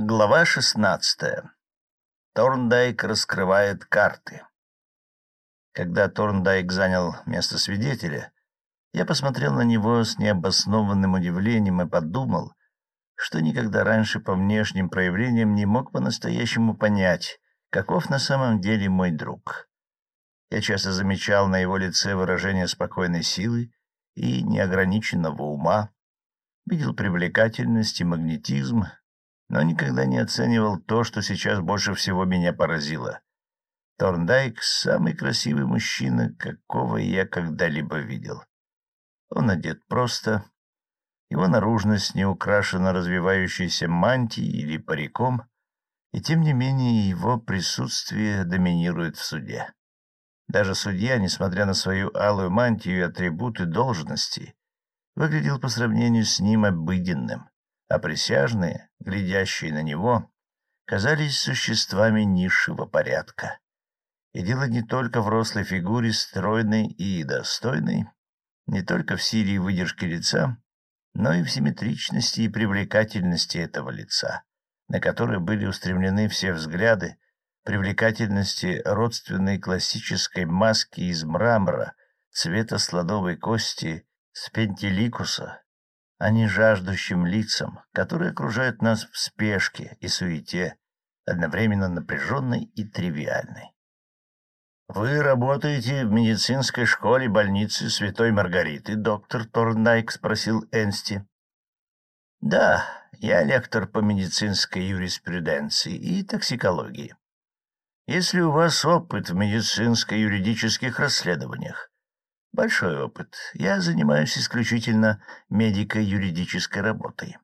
Глава шестнадцатая. Торндайк раскрывает карты. Когда Торндайк занял место свидетеля, я посмотрел на него с необоснованным удивлением и подумал, что никогда раньше по внешним проявлениям не мог по-настоящему понять, каков на самом деле мой друг. Я часто замечал на его лице выражение спокойной силы и неограниченного ума, видел привлекательность и магнетизм, но никогда не оценивал то, что сейчас больше всего меня поразило. Торндайк — самый красивый мужчина, какого я когда-либо видел. Он одет просто, его наружность не украшена развивающейся мантией или париком, и тем не менее его присутствие доминирует в суде. Даже судья, несмотря на свою алую мантию и атрибуты должности, выглядел по сравнению с ним обыденным а присяжные, глядящие на него, казались существами низшего порядка. И дело не только в рослой фигуре, стройной и достойной, не только в силе и выдержке лица, но и в симметричности и привлекательности этого лица, на которое были устремлены все взгляды, привлекательности родственной классической маски из мрамора, цвета сладовой кости, спентиликуса, а не жаждущим лицам, которые окружают нас в спешке и суете, одновременно напряженной и тривиальной. «Вы работаете в медицинской школе больницы Святой Маргариты, доктор Торнайк?» — спросил Энсти. «Да, я лектор по медицинской юриспруденции и токсикологии. Если у вас опыт в медицинско-юридических расследованиях, Большой опыт. Я занимаюсь исключительно медико-юридической работой.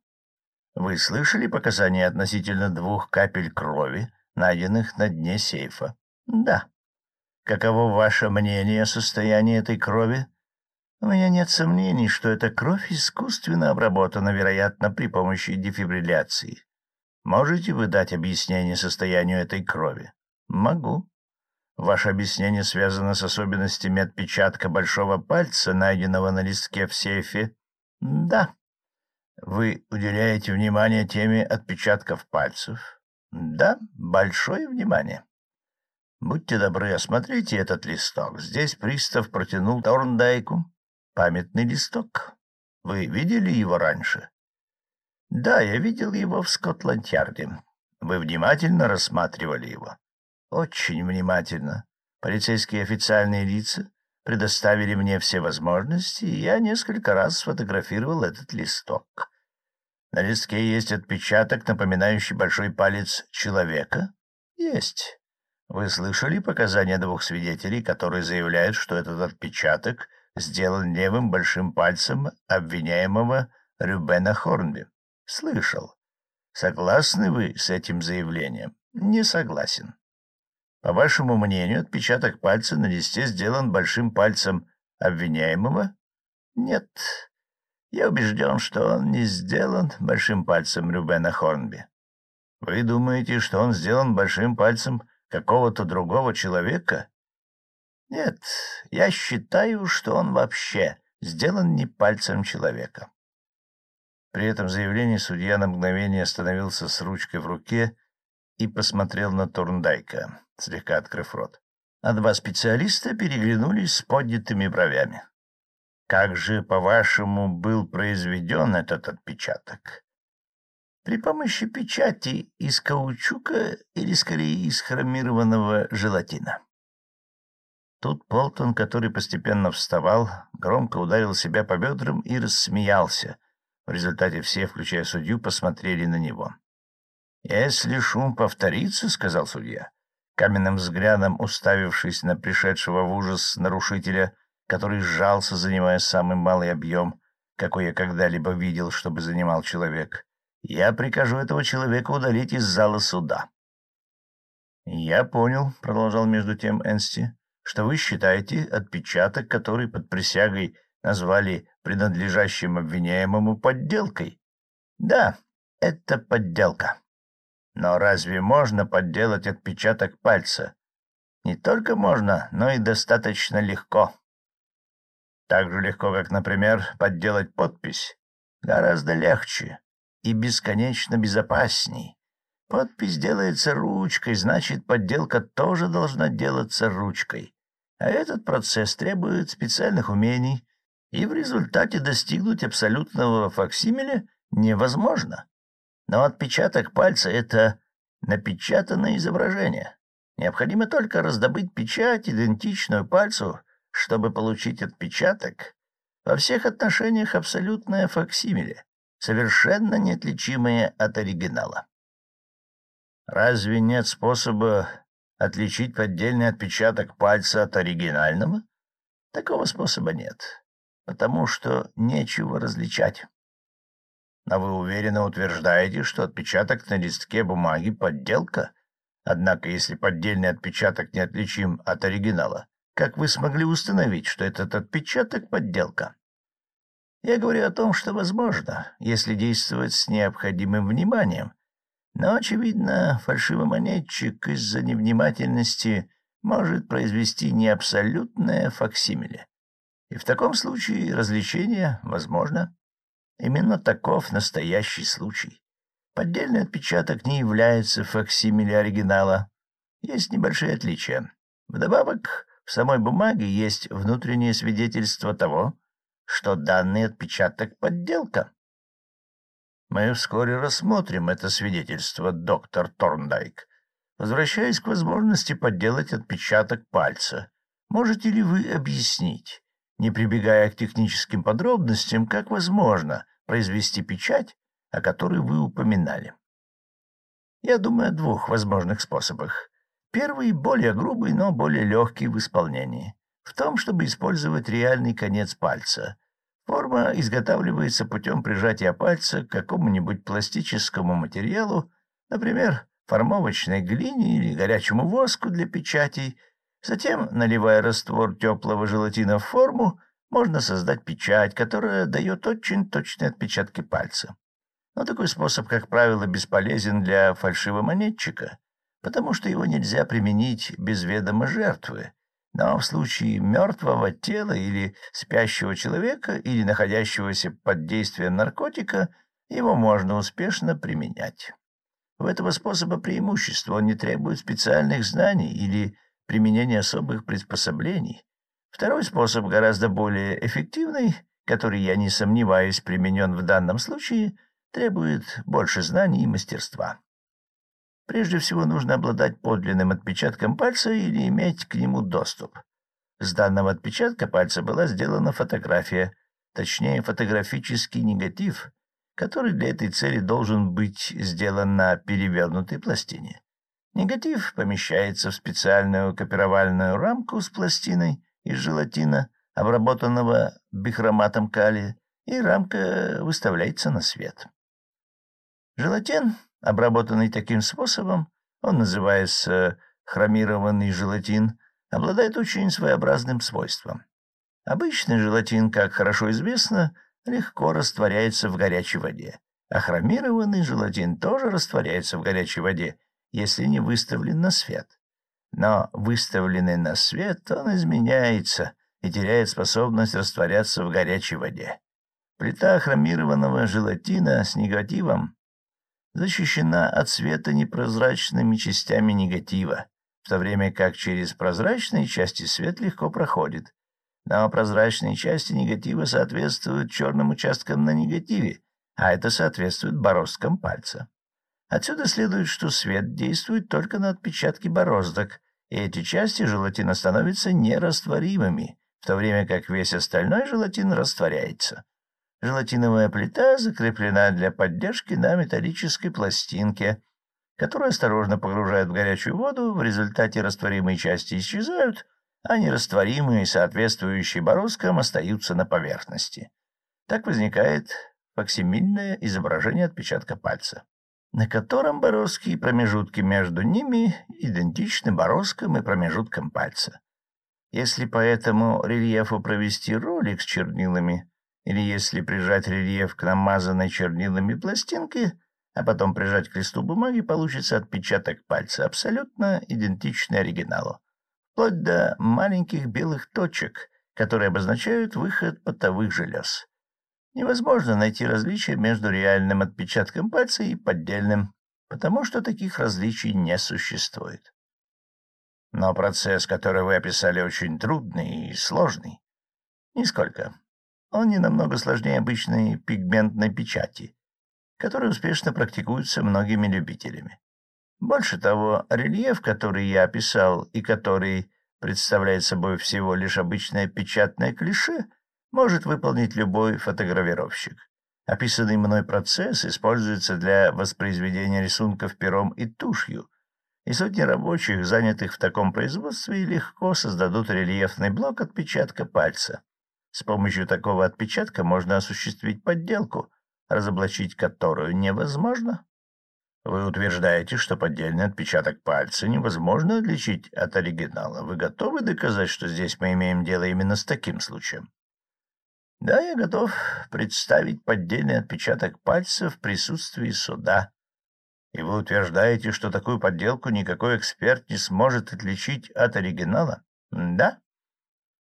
Вы слышали показания относительно двух капель крови, найденных на дне сейфа? Да. Каково ваше мнение о состоянии этой крови? У меня нет сомнений, что эта кровь искусственно обработана, вероятно, при помощи дефибрилляции. Можете вы дать объяснение состоянию этой крови? Могу. Ваше объяснение связано с особенностями отпечатка большого пальца, найденного на листке в сейфе? Да. Вы уделяете внимание теме отпечатков пальцев? Да, большое внимание. Будьте добры, осмотрите этот листок. Здесь пристав протянул Торндайку памятный листок. Вы видели его раньше? Да, я видел его в Скотланд-Ярде. Вы внимательно рассматривали его? Очень внимательно. Полицейские официальные лица предоставили мне все возможности, и я несколько раз сфотографировал этот листок. На листке есть отпечаток, напоминающий большой палец человека? Есть. Вы слышали показания двух свидетелей, которые заявляют, что этот отпечаток сделан левым большим пальцем обвиняемого Рюбена Хорнби? Слышал. Согласны вы с этим заявлением? Не согласен. По вашему мнению, отпечаток пальца на листе сделан большим пальцем обвиняемого? Нет. Я убежден, что он не сделан большим пальцем Рюбена Хорнби. Вы думаете, что он сделан большим пальцем какого-то другого человека? Нет, я считаю, что он вообще сделан не пальцем человека. При этом заявлении судья на мгновение остановился с ручкой в руке и посмотрел на Турндайка, слегка открыв рот. А два специалиста переглянулись с поднятыми бровями. «Как же, по-вашему, был произведен этот отпечаток?» «При помощи печати из каучука или, скорее, из хромированного желатина?» Тут Полтон, который постепенно вставал, громко ударил себя по бедрам и рассмеялся. В результате все, включая судью, посмотрели на него. «Если шум повторится, — сказал судья, каменным взглядом уставившись на пришедшего в ужас нарушителя, который сжался, занимая самый малый объем, какой я когда-либо видел, чтобы занимал человек, я прикажу этого человека удалить из зала суда». «Я понял», — продолжал между тем Энсти, — «что вы считаете отпечаток, который под присягой назвали принадлежащим обвиняемому подделкой?» «Да, это подделка». Но разве можно подделать отпечаток пальца? Не только можно, но и достаточно легко. Так же легко, как, например, подделать подпись. Гораздо легче и бесконечно безопасней. Подпись делается ручкой, значит, подделка тоже должна делаться ручкой. А этот процесс требует специальных умений, и в результате достигнуть абсолютного факсимиля невозможно. Но отпечаток пальца — это напечатанное изображение. Необходимо только раздобыть печать, идентичную пальцу, чтобы получить отпечаток. Во всех отношениях абсолютное факсимиле, совершенно неотличимое от оригинала. Разве нет способа отличить поддельный отпечаток пальца от оригинального? Такого способа нет, потому что нечего различать. А вы уверенно утверждаете, что отпечаток на листке бумаги — подделка? Однако, если поддельный отпечаток неотличим от оригинала, как вы смогли установить, что этот отпечаток — подделка? Я говорю о том, что возможно, если действовать с необходимым вниманием, но, очевидно, фальшивомонетчик из-за невнимательности может произвести не абсолютное факсимиле. И в таком случае развлечение возможно. Именно таков настоящий случай. Поддельный отпечаток не является факсимиле оригинала. Есть небольшие отличия. Вдобавок, в самой бумаге есть внутреннее свидетельство того, что данный отпечаток — подделка. Мы вскоре рассмотрим это свидетельство, доктор Торндайк. Возвращаясь к возможности подделать отпечаток пальца, можете ли вы объяснить, не прибегая к техническим подробностям, как возможно произвести печать, о которой вы упоминали? Я думаю о двух возможных способах. Первый — более грубый, но более легкий в исполнении. В том, чтобы использовать реальный конец пальца, Форма изготавливается путем прижатия пальца к какому-нибудь пластическому материалу, например, формовочной глине или горячему воску для печатей. Затем, наливая раствор теплого желатина в форму, можно создать печать, которая дает очень точные отпечатки пальца. Но такой способ, как правило, бесполезен для фальшивомонетчика, потому что его нельзя применить без ведома жертвы, но в случае мертвого тела или спящего человека, или находящегося под действием наркотика, его можно успешно применять. У этого способа преимущество он не требует специальных знаний или применения особых приспособлений. Второй способ гораздо более эффективный, который, я не сомневаюсь, применен в данном случае, требует больше знаний и мастерства. Прежде всего нужно обладать подлинным отпечатком пальца или иметь к нему доступ. С данного отпечатка пальца была сделана фотография, точнее фотографический негатив, который для этой цели должен быть сделан на перевернутой пластине. Негатив помещается в специальную копировальную рамку с пластиной из желатина, обработанного бихроматом калия, и рамка выставляется на свет. Желатин обработанный таким способом, он называется хромированный желатин, обладает очень своеобразным свойством. Обычный желатин, как хорошо известно, легко растворяется в горячей воде, а хромированный желатин тоже растворяется в горячей воде, если не выставлен на свет. Но выставленный на свет он изменяется и теряет способность растворяться в горячей воде. Плита хромированного желатина с негативом защищена от света непрозрачными частями негатива, в то время как через прозрачные части свет легко проходит. Но прозрачные части негатива соответствуют черным участкам на негативе, а это соответствует бороздкам пальца. Отсюда следует, что свет действует только на отпечатки бороздок, и эти части желатина становятся нерастворимыми, в то время как весь остальной желатин растворяется. Желатиновая плита закреплена для поддержки на металлической пластинке, которую осторожно погружают в горячую воду, в результате растворимые части исчезают, а нерастворимые, соответствующие бороздкам, остаются на поверхности. Так возникает факсимильное изображение отпечатка пальца, на котором бороздки и промежутки между ними идентичны бороздкам и промежуткам пальца. Если по этому рельефу провести ролик с чернилами, или если прижать рельеф к намазанной чернилами пластинке, а потом прижать к листу бумаги, получится отпечаток пальца, абсолютно идентичный оригиналу, вплоть до маленьких белых точек, которые обозначают выход потовых желез. Невозможно найти различия между реальным отпечатком пальца и поддельным, потому что таких различий не существует. Но процесс, который вы описали, очень трудный и сложный. Нисколько. Он не намного сложнее обычной пигментной печати, которая успешно практикуется многими любителями. Больше того, рельеф, который я описал и который представляет собой всего лишь обычное печатное клише, может выполнить любой фотогравировщик. Описанный мной процесс используется для воспроизведения рисунков пером и тушью, и сотни рабочих, занятых в таком производстве, легко создадут рельефный блок отпечатка пальца. С помощью такого отпечатка можно осуществить подделку, разоблачить которую невозможно. Вы утверждаете, что поддельный отпечаток пальца невозможно отличить от оригинала. Вы готовы доказать, что здесь мы имеем дело именно с таким случаем? Да, я готов представить поддельный отпечаток пальца в присутствии суда, и вы утверждаете, что такую подделку никакой эксперт не сможет отличить от оригинала? Да?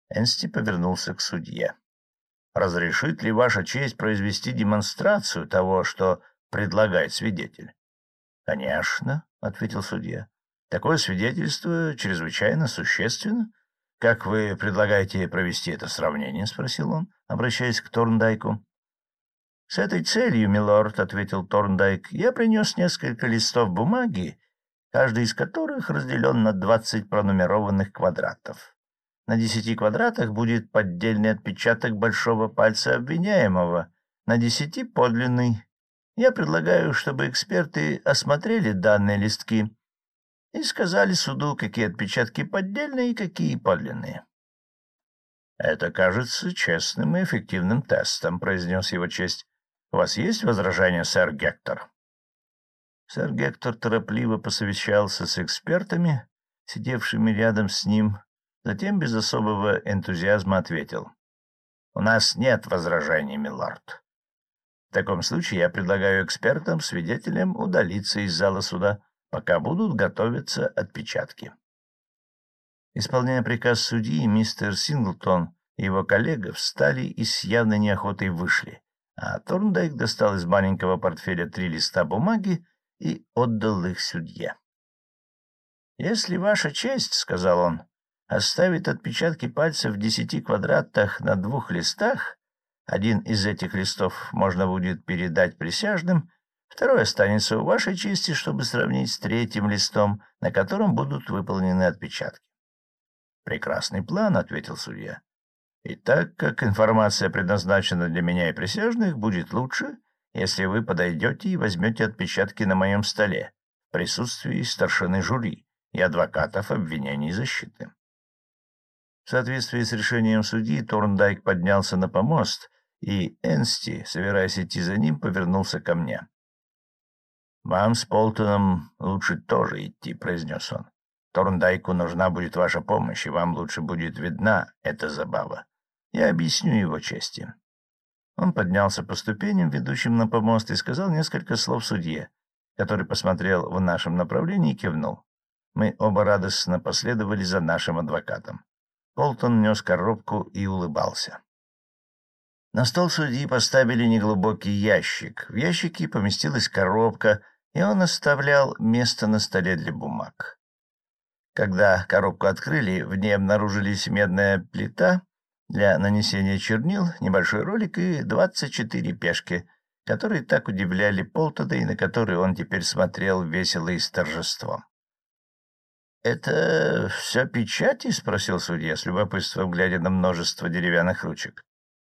Энсти повернулся к судье. Разрешит ли ваша честь произвести демонстрацию того, что предлагает свидетель? Конечно, ответил судья. Такое свидетельство чрезвычайно существенно. Как вы предлагаете провести это сравнение? спросил он, обращаясь к Торндайку. «С этой целью, милорд, — ответил Торндайк, — я принес несколько листов бумаги, каждый из которых разделен на двадцать пронумерованных квадратов. На десяти квадратах будет поддельный отпечаток большого пальца обвиняемого, на десяти — подлинный. Я предлагаю, чтобы эксперты осмотрели данные листки и сказали суду, какие отпечатки поддельные и какие подлинные. — Это кажется честным и эффективным тестом, — произнес его честь. У вас есть возражения, сэр Гектор? Сэр Гектор торопливо посовещался с экспертами, сидевшими рядом с ним, затем без особого энтузиазма ответил. — У нас нет возражений, милорд. В таком случае я предлагаю экспертам, свидетелям удалиться из зала суда, пока будут готовиться отпечатки. Исполняя приказ судьи, мистер Синглтон и его коллега встали и с явной неохотой вышли а Торндайк достал из маленького портфеля три листа бумаги и отдал их судье. — Если ваша честь, — сказал он, — оставит отпечатки пальцев в десяти квадратах на двух листах, один из этих листов можно будет передать присяжным, второй останется у вашей чести, чтобы сравнить с третьим листом, на котором будут выполнены отпечатки. — Прекрасный план, — ответил судья. И так как информация предназначена для меня и присяжных, будет лучше, если вы подойдете и возьмете отпечатки на моем столе в присутствии старшины жюри и адвокатов обвинений и защиты. В соответствии с решением судьи Торндайк поднялся на помост, и Энсти, собираясь идти за ним, повернулся ко мне. — Вам с Полтоном лучше тоже идти, — произнес он. — Торндайку нужна будет ваша помощь, и вам лучше будет видна эта забава. Я объясню его чести. Он поднялся по ступеням, ведущим на помост, и сказал несколько слов судье, который посмотрел в нашем направлении и кивнул. Мы оба радостно последовали за нашим адвокатом. Полтон нес коробку и улыбался. На стол судьи поставили неглубокий ящик. В ящике поместилась коробка, и он оставлял место на столе для бумаг. Когда коробку открыли, в ней обнаружились медная плита для нанесения чернил, небольшой ролик и 24 пешки, которые так удивляли Полтода и на которые он теперь смотрел весело и с торжеством. — Это все печати? — спросил судья с любопытством, глядя на множество деревянных ручек. —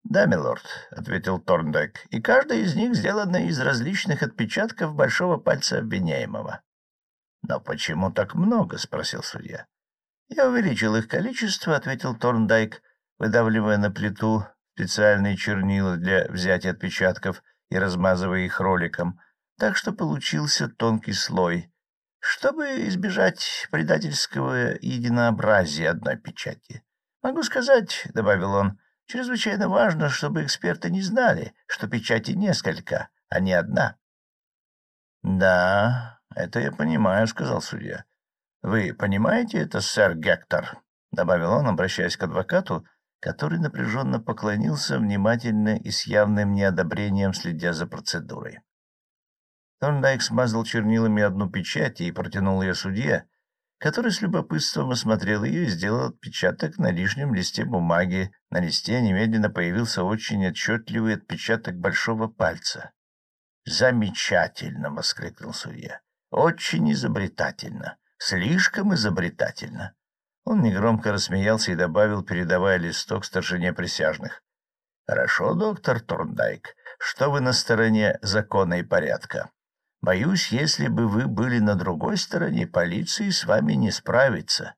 Да, милорд, — ответил Торндек, — и каждая из них сделана из различных отпечатков большого пальца обвиняемого. — Но почему так много? — спросил судья. — Я увеличил их количество, — ответил Торндайк, выдавливая на плиту специальные чернила для взятия отпечатков и размазывая их роликом, так что получился тонкий слой, чтобы избежать предательского единообразия одной печати. Могу сказать, — добавил он, — чрезвычайно важно, чтобы эксперты не знали, что печати несколько, а не одна. — Да, это я понимаю, — сказал судья. — Вы понимаете это, сэр Гектор? — добавил он, обращаясь к адвокату, который напряженно поклонился, внимательно и с явным неодобрением следя за процедурой. Торндайк смазал чернилами одну печать и протянул ее судье, который с любопытством осмотрел ее и сделал отпечаток на лишнем листе бумаги. На листе немедленно появился очень отчетливый отпечаток большого пальца. «Замечательно!» — воскликнул судья. «Очень изобретательно. Слишком изобретательно». Он негромко рассмеялся и добавил, передавая листок старшине присяжных. «Хорошо, доктор Торндайк, что вы на стороне закона и порядка. Боюсь, если бы вы были на другой стороне, полиции с вами не справится.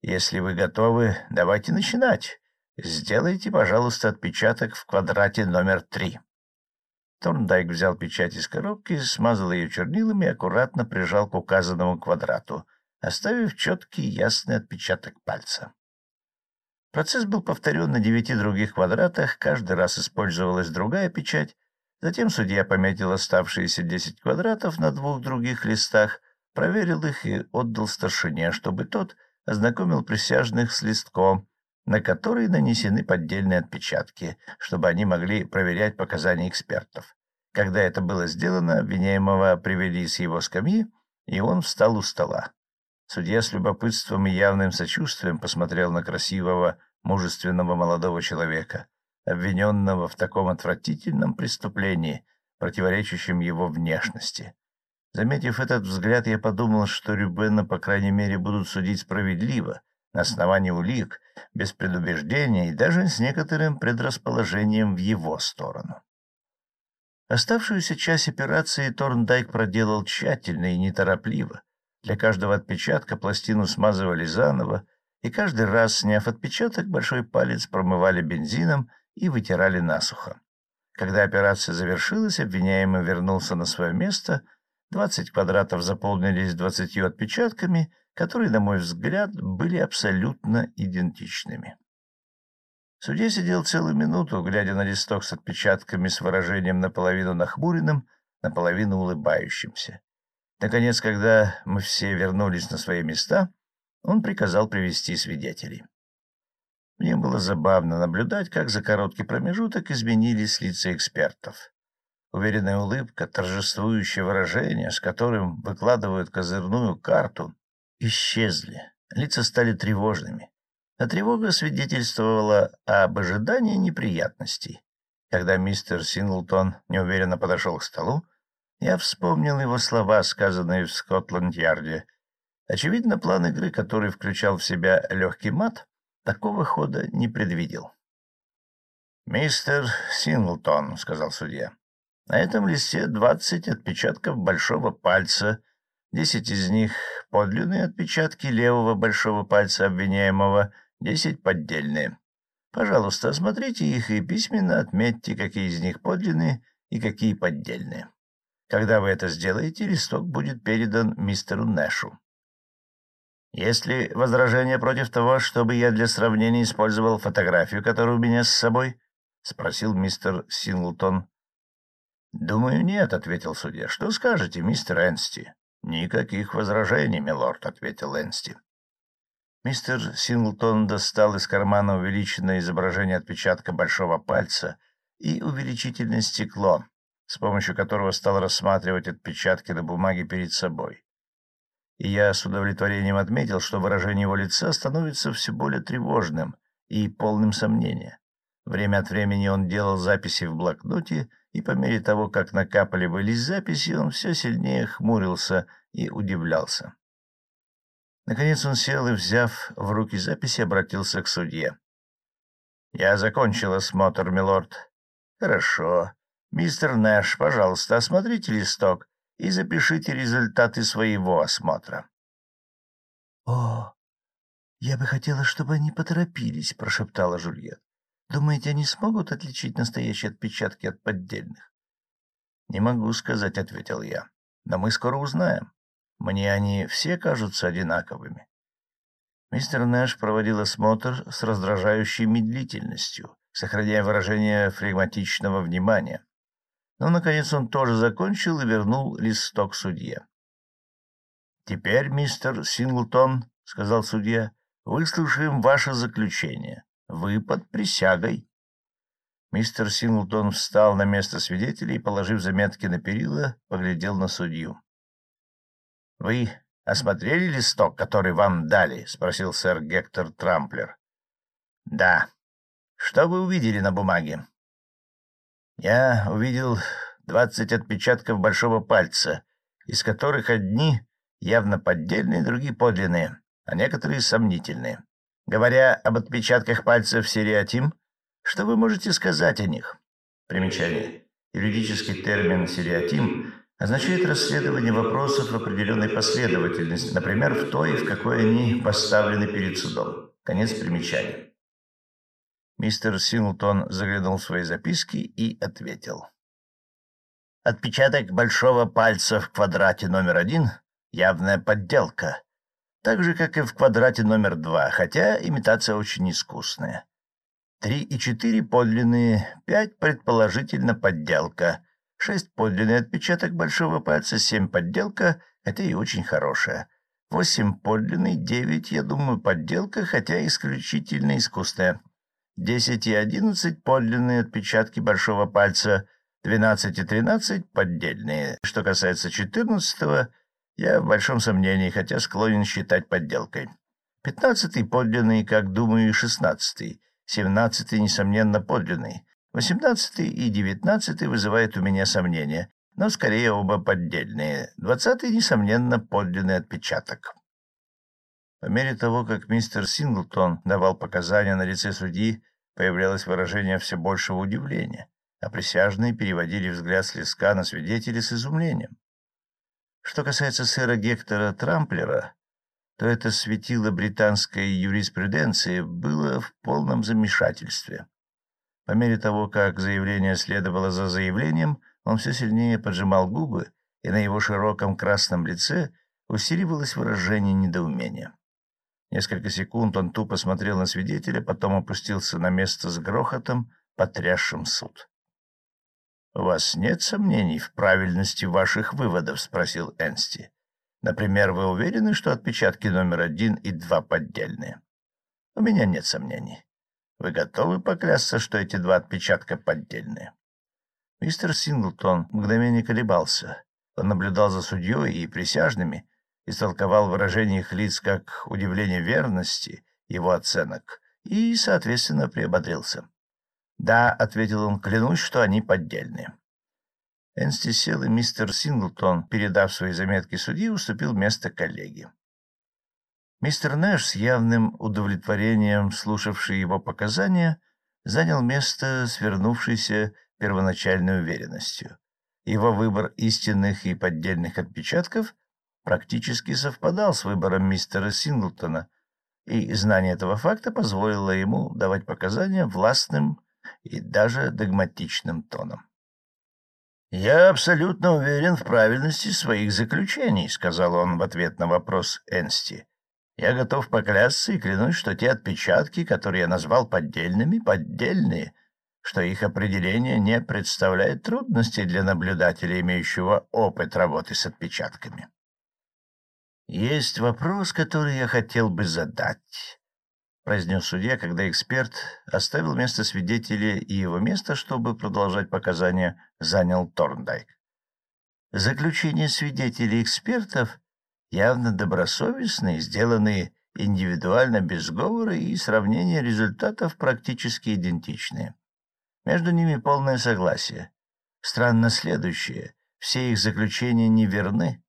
Если вы готовы, давайте начинать. Сделайте, пожалуйста, отпечаток в квадрате номер три. Торндайк взял печать из коробки, смазал ее чернилами и аккуратно прижал к указанному квадрату, оставив четкий ясный отпечаток пальца. Процесс был повторен на девяти других квадратах, каждый раз использовалась другая печать, Затем судья пометил оставшиеся десять квадратов на двух других листах, проверил их и отдал старшине, чтобы тот ознакомил присяжных с листком, на который нанесены поддельные отпечатки, чтобы они могли проверять показания экспертов. Когда это было сделано, обвиняемого привели с его скамьи, и он встал у стола. Судья с любопытством и явным сочувствием посмотрел на красивого, мужественного молодого человека — обвиненного в таком отвратительном преступлении, противоречащем его внешности. Заметив этот взгляд, я подумал, что Рюбена, по крайней мере, будут судить справедливо, на основании улик, без предубеждения и даже с некоторым предрасположением в его сторону. Оставшуюся часть операции Торндайк проделал тщательно и неторопливо. Для каждого отпечатка пластину смазывали заново, и каждый раз, сняв отпечаток, большой палец промывали бензином и вытирали насухо. Когда операция завершилась, обвиняемый вернулся на свое место, двадцать квадратов заполнились двадцатью отпечатками, которые, на мой взгляд, были абсолютно идентичными. Судья сидел целую минуту, глядя на листок с отпечатками с выражением наполовину нахмуренным, наполовину улыбающимся. Наконец, когда мы все вернулись на свои места, он приказал привести свидетелей. Мне было забавно наблюдать, как за короткий промежуток изменились лица экспертов. Уверенная улыбка, торжествующее выражение, с которым выкладывают козырную карту, исчезли. Лица стали тревожными. А тревога свидетельствовала об ожидании неприятностей. Когда мистер Синглтон неуверенно подошел к столу, я вспомнил его слова, сказанные в Скотланд-Ярде. Очевидно, план игры, который включал в себя легкий мат, такого хода не предвидел. «Мистер Синглтон», — сказал судья, — «на этом листе двадцать отпечатков большого пальца, десять из них — подлинные отпечатки левого большого пальца обвиняемого, десять — поддельные. Пожалуйста, осмотрите их и письменно отметьте, какие из них подлинные и какие поддельные. Когда вы это сделаете, листок будет передан мистеру Нэшу. Есть ли возражения против того, чтобы я для сравнения использовал фотографию, которая у меня с собой? — спросил мистер Синглтон. — Думаю, нет, — ответил судья. — Что скажете, мистер Энсти? — Никаких возражений, милорд, — ответил Энсти. Мистер Синглтон достал из кармана увеличенное изображение отпечатка большого пальца и увеличительное стекло, с помощью которого стал рассматривать отпечатки на бумаге перед собой и я с удовлетворением отметил, что выражение его лица становится все более тревожным и полным сомнения. Время от времени он делал записи в блокноте, и по мере того, как накапливались записи, он все сильнее хмурился и удивлялся. Наконец он сел и, взяв в руки записи, обратился к судье. — Я закончил осмотр, милорд. — Хорошо. Мистер Нэш, пожалуйста, осмотрите листок и запишите результаты своего осмотра. — О, я бы хотела, чтобы они поторопились, — прошептала Жульет. — Думаете, они смогут отличить настоящие отпечатки от поддельных? — Не могу сказать, — ответил я. — Но мы скоро узнаем. Мне они все кажутся одинаковыми. Мистер Нэш проводил осмотр с раздражающей медлительностью, сохраняя выражение флегматичного внимания. Но, наконец, он тоже закончил и вернул листок судье. — Теперь, мистер Синглтон, — сказал судья, — выслушаем ваше заключение. Вы под присягой. Мистер Синглтон встал на место свидетелей и, положив заметки на перила, поглядел на судью. — Вы осмотрели листок, который вам дали? — спросил сэр Гектор Трамплер. — Да. Что вы увидели на бумаге? — Я увидел двадцать отпечатков большого пальца, из которых одни явно поддельные, другие подлинные, а некоторые сомнительные. Говоря об отпечатках пальцев сериатим, что вы можете сказать о них? Примечание. Юридический термин «сериатим» означает расследование вопросов в определенной последовательности, например, в той, в какой они поставлены перед судом. Конец примечания. Мистер Синглтон заглянул в свои записки и ответил. Отпечаток большого пальца в квадрате номер один — явная подделка, так же, как и в квадрате номер два, хотя имитация очень искусная. Три и четыре подлинные, пять предположительно подделка, шесть подлинный отпечаток большого пальца, семь подделка, хотя и очень хорошая. Восемь подлинный, девять, я думаю, подделка, хотя исключительно искусная. Десять и одиннадцать подлинные отпечатки большого пальца, двенадцать и тринадцать поддельные. Что касается четырнадцатого, я в большом сомнении, хотя склонен считать подделкой. Пятнадцатый подлинный, как думаю, и шестнадцатый семнадцатый, несомненно, подлинный. Восемнадцатый и девятнадцатый вызывают у меня сомнения, но скорее оба поддельные. Двадцатый, несомненно, подлинный отпечаток. По мере того, как мистер Синглтон давал показания на лице судьи, появлялось выражение все большего удивления, а присяжные переводили взгляд с леска на свидетеля с изумлением. Что касается сэра Гектора Трамплера, то это светило британской юриспруденции было в полном замешательстве. По мере того, как заявление следовало за заявлением, он все сильнее поджимал губы, и на его широком красном лице усиливалось выражение недоумения. Несколько секунд он тупо смотрел на свидетеля, потом опустился на место с грохотом, потрясшим суд. — У вас нет сомнений в правильности ваших выводов? — спросил Энсти. Например, вы уверены, что отпечатки номер один и два поддельные? У меня нет сомнений. Вы готовы поклясться, что эти два отпечатка поддельные? Мистер Синглтон мгновение колебался. Он наблюдал за судьей и присяжными, истолковал выражение их лиц как удивление верности его оценок и, соответственно, приободрился. «Да», — ответил он, — «клянусь, что они поддельные». Энсти сел, и мистер Синглтон, передав свои заметки судье, уступил место коллеге. Мистер Нэш, с явным удовлетворением слушавший его показания, занял место с вернувшейся первоначальной уверенностью. Его выбор истинных и поддельных отпечатков практически совпадал с выбором мистера Синглтона, и знание этого факта позволило ему давать показания властным и даже догматичным тоном. «Я абсолютно уверен в правильности своих заключений», — сказал он в ответ на вопрос Энсти. «Я готов поклясться и клянусь, что те отпечатки, которые я назвал поддельными, поддельные, что их определение не представляет трудностей для наблюдателя, имеющего опыт работы с отпечатками». «Есть вопрос, который я хотел бы задать», — произнес судья, когда эксперт оставил место свидетеля и его место, чтобы продолжать показания, занял Торндайк. Заключения свидетелей экспертов явно добросовестные, сделанные индивидуально без говора и сравнение результатов практически идентичные. Между ними полное согласие. Странно следующее. Все их заключения неверны.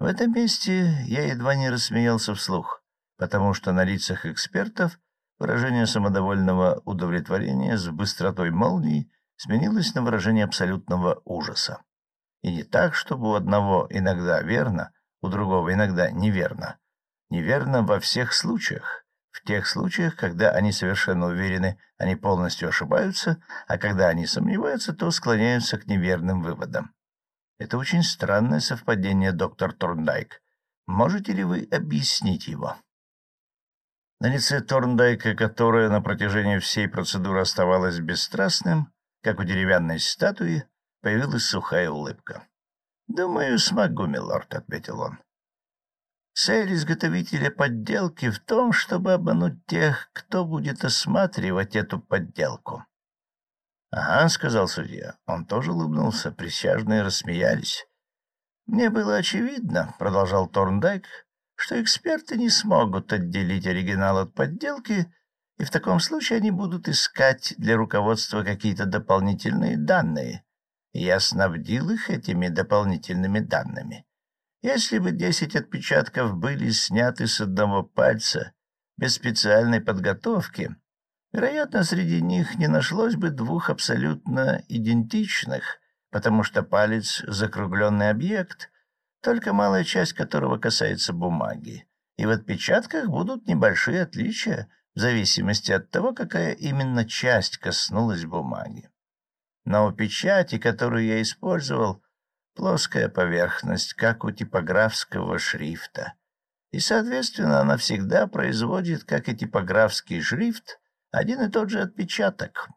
В этом месте я едва не рассмеялся вслух потому что на лицах экспертов выражение самодовольного удовлетворения с быстротой молнии сменилось на выражение абсолютного ужаса. И не так, чтобы у одного иногда верно, у другого иногда неверно. Неверно во всех случаях. В тех случаях, когда они совершенно уверены, они полностью ошибаются, а когда они сомневаются, то склоняются к неверным выводам. Это очень странное совпадение, доктор Торндайк. Можете ли вы объяснить его? На лице Торндайка, которое на протяжении всей процедуры оставалось бесстрастным, как у деревянной статуи, появилась сухая улыбка. — Думаю, смогу, милорд, — ответил он. Цель изготовителя подделки в том, чтобы обмануть тех, кто будет осматривать эту подделку. — Ага, — сказал судья. Он тоже улыбнулся, присяжные рассмеялись. — Мне было очевидно, — продолжал Торндайк, — что эксперты не смогут отделить оригинал от подделки, и в таком случае они будут искать для руководства какие-то дополнительные данные. я снабдил их этими дополнительными данными. Если бы десять отпечатков были сняты с одного пальца без специальной подготовки, Вероятно, среди них не нашлось бы двух абсолютно идентичных, потому что палец — закругленный объект, только малая часть которого касается бумаги, и в отпечатках будут небольшие отличия в зависимости от того, какая именно часть коснулась бумаги. Но у печати, которую я использовал, плоская поверхность, как у типографского шрифта, и, соответственно, она всегда производит, как и типографский шрифт, один и тот же отпечаток.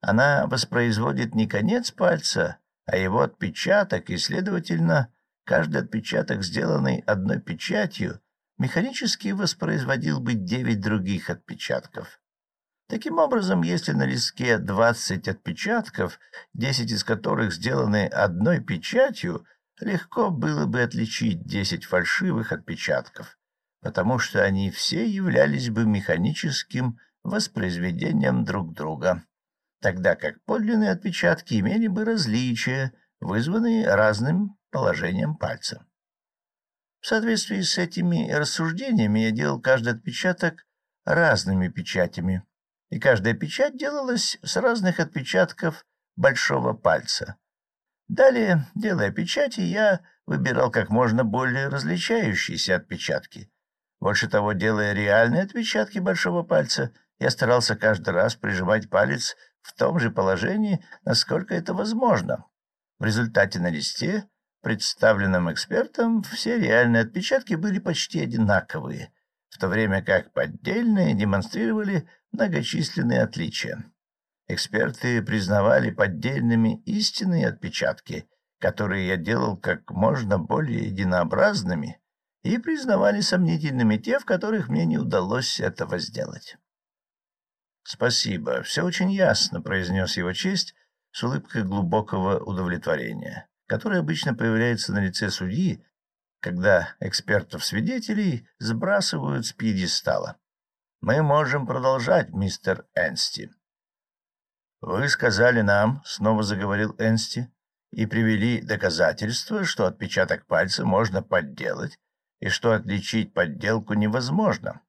Она воспроизводит не конец пальца, а его отпечаток, и, следовательно, каждый отпечаток, сделанный одной печатью, механически воспроизводил бы девять других отпечатков. Таким образом, если на листке 20 отпечатков, 10 из которых сделаны одной печатью, легко было бы отличить 10 фальшивых отпечатков, потому что они все являлись бы механическим воспроизведением друг друга, тогда как подлинные отпечатки имели бы различия, вызванные разным положением пальца. В соответствии с этими рассуждениями я делал каждый отпечаток разными печатями, и каждая печать делалась с разных отпечатков большого пальца. Далее, делая печати, я выбирал как можно более различающиеся отпечатки. Больше того, делая реальные отпечатки большого пальца — я старался каждый раз прижимать палец в том же положении, насколько это возможно. В результате на листе, представленном экспертом, все реальные отпечатки были почти одинаковые, в то время как поддельные демонстрировали многочисленные отличия. Эксперты признавали поддельными истинные отпечатки, которые я делал как можно более единообразными, и признавали сомнительными те, в которых мне не удалось этого сделать. «Спасибо, все очень ясно», — произнес его честь с улыбкой глубокого удовлетворения, которая обычно появляется на лице судьи, когда экспертов-свидетелей сбрасывают с пьедестала. «Мы можем продолжать, мистер Энсти». «Вы сказали нам», — снова заговорил Энсти, «и привели доказательства, что отпечаток пальца можно подделать и что отличить подделку невозможно.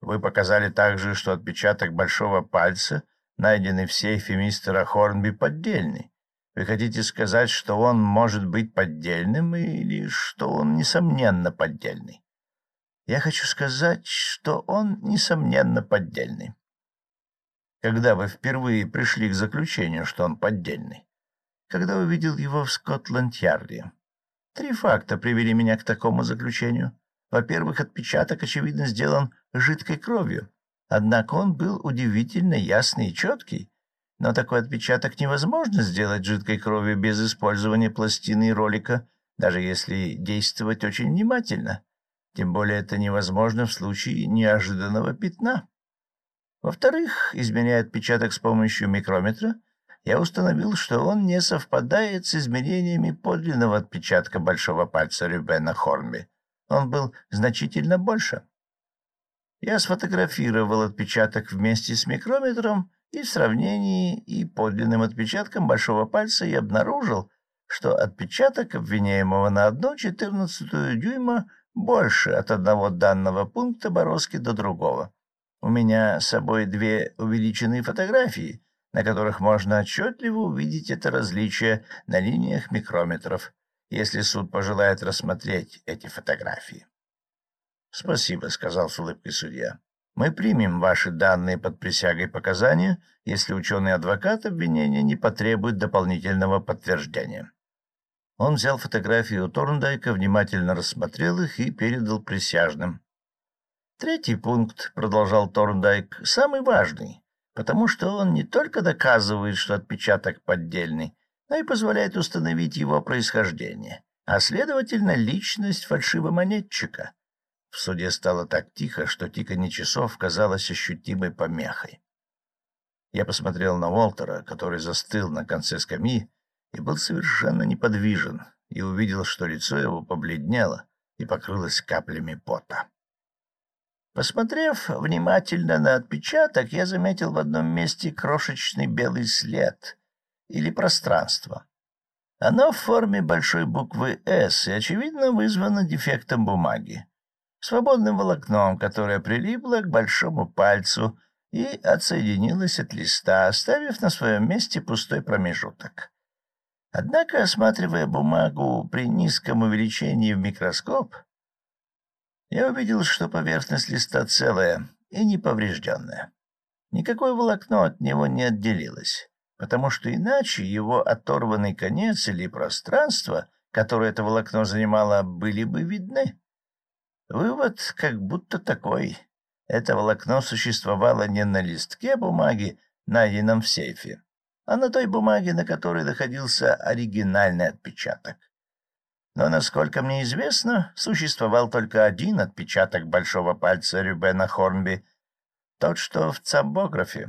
Вы показали также, что отпечаток большого пальца, найденный в сейфе мистера Хорнби, поддельный. Вы хотите сказать, что он может быть поддельным или что он, несомненно, поддельный? Я хочу сказать, что он, несомненно, поддельный. Когда вы впервые пришли к заключению, что он поддельный? Когда увидел его в Скотланд-Ярде. Три факта привели меня к такому заключению. Во-первых, отпечаток, очевидно, сделан жидкой кровью. Однако он был удивительно ясный и четкий. Но такой отпечаток невозможно сделать жидкой кровью без использования пластины и ролика, даже если действовать очень внимательно. Тем более это невозможно в случае неожиданного пятна. Во-вторых, измеряя отпечаток с помощью микрометра, я установил, что он не совпадает с измерениями подлинного отпечатка большого пальца Рюбена Хорнби он был значительно больше. Я сфотографировал отпечаток вместе с микрометром и в сравнении и подлинным отпечатком большого пальца и обнаружил, что отпечаток обвиняемого на одну четырнадцатую дюйма больше от одного данного пункта бороздки до другого. У меня с собой две увеличенные фотографии, на которых можно отчетливо увидеть это различие на линиях микрометров если суд пожелает рассмотреть эти фотографии. — Спасибо, — сказал с улыбкой судья. — Мы примем ваши данные под присягой показания, если ученый-адвокат обвинения не потребует дополнительного подтверждения. Он взял фотографии у Торндайка, внимательно рассмотрел их и передал присяжным. Третий пункт, — продолжал Торндайк, — самый важный, потому что он не только доказывает, что отпечаток поддельный, но и позволяет установить его происхождение, а, следовательно, личность фальшивомонетчика. В суде стало так тихо, что тиканье часов казалось ощутимой помехой. Я посмотрел на Уолтера, который застыл на конце скамьи и был совершенно неподвижен, и увидел, что лицо его побледнело и покрылось каплями пота. Посмотрев внимательно на отпечаток, я заметил в одном месте крошечный белый след или пространство. Оно в форме большой буквы «С» и, очевидно, вызвано дефектом бумаги, свободным волокном, которое прилипло к большому пальцу и отсоединилось от листа, оставив на своем месте пустой промежуток. Однако, осматривая бумагу при низком увеличении в микроскоп, я увидел, что поверхность листа целая и неповрежденная. Никакое волокно от него не отделилось, потому что иначе его оторванный конец или пространство, которое это волокно занимало, были бы видны. Вывод как будто такой. Это волокно существовало не на листке бумаги, найденном в сейфе, а на той бумаге, на которой находился оригинальный отпечаток. Но, насколько мне известно, существовал только один отпечаток большого пальца Рюбена Хорнби, тот, что в цамбографе.